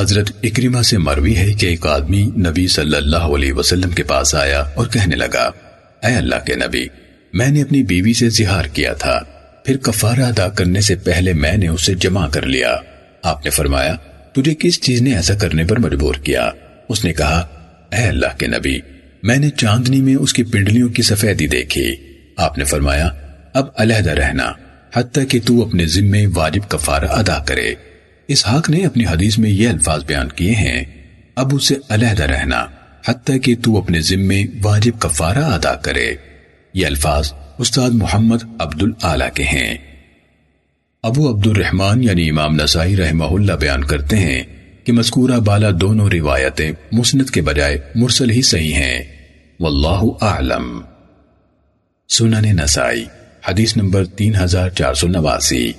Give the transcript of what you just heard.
حضرت اکریمہ سے مروی ہے کہ ایک آدمی نبی صلی اللہ علیہ وسلم کے پاس آیا اور کہنے لگا، اے اللہ کے نبی، میں نے اپنی بیوی سے زہار کیا تھا، پھر کفارہ ادا کرنے سے پہلے میں نے اسے جمع کر لیا۔ آپ نے فرمایا، تجھے کس چیز نے ایسا کرنے پر مجبور کیا؟ اس نے کہا، اے اللہ کے نبی، میں نے چاندنی میں اس کی پنڈلیوں کی سفیدی دیکھی۔ آپ نے فرمایا، اب علیحدہ رہنا، حتیٰ کہ تو اپنے ذمے واجب کفارہ ادا کرے۔ اس حق نے اپنی حدیث میں یہ الفاظ بیان کیے ہیں، اب اسے علیحدہ رہنا، حتیٰ کہ تو اپنے ذمے واجب کفارہ ادا کرے۔ یہ الفاظ استاد محمد عبد العلی کے ہیں۔ ابو عبد الرحمن یعنی امام نسائی رحمہ اللہ بیان کرتے ہیں کہ مذکورہ بالا دونوں روایتیں مسند کے بجائے مرسل ہی صحیح ہیں۔ واللہ اعلم۔ سنن نسائی، حدیث نمبر تین ہزار چار سو نواسی۔